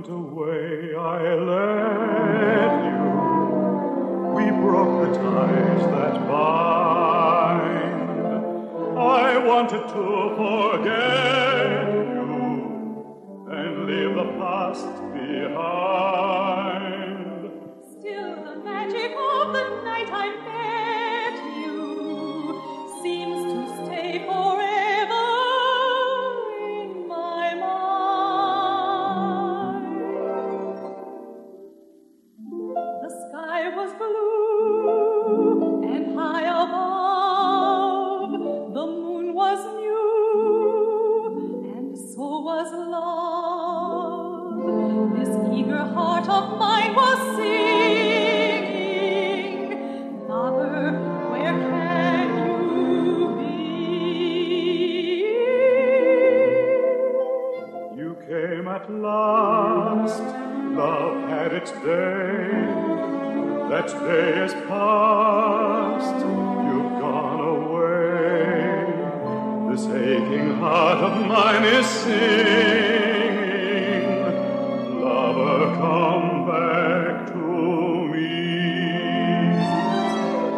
went away, I let you. We broke the ties that bind. I wanted to forget you and leave the past behind. Was love. This eager heart of mine was singing, Lover, where can you be? You came at last, love had its day. That day is past, you've gone aching heart of mine is singing, Lover, come back to me.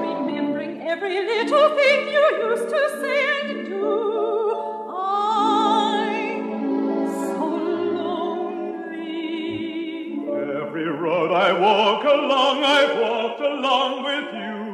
Remembering every little thing you used to say and do, I'm so lonely. Every road I walk along, I've walked along with you.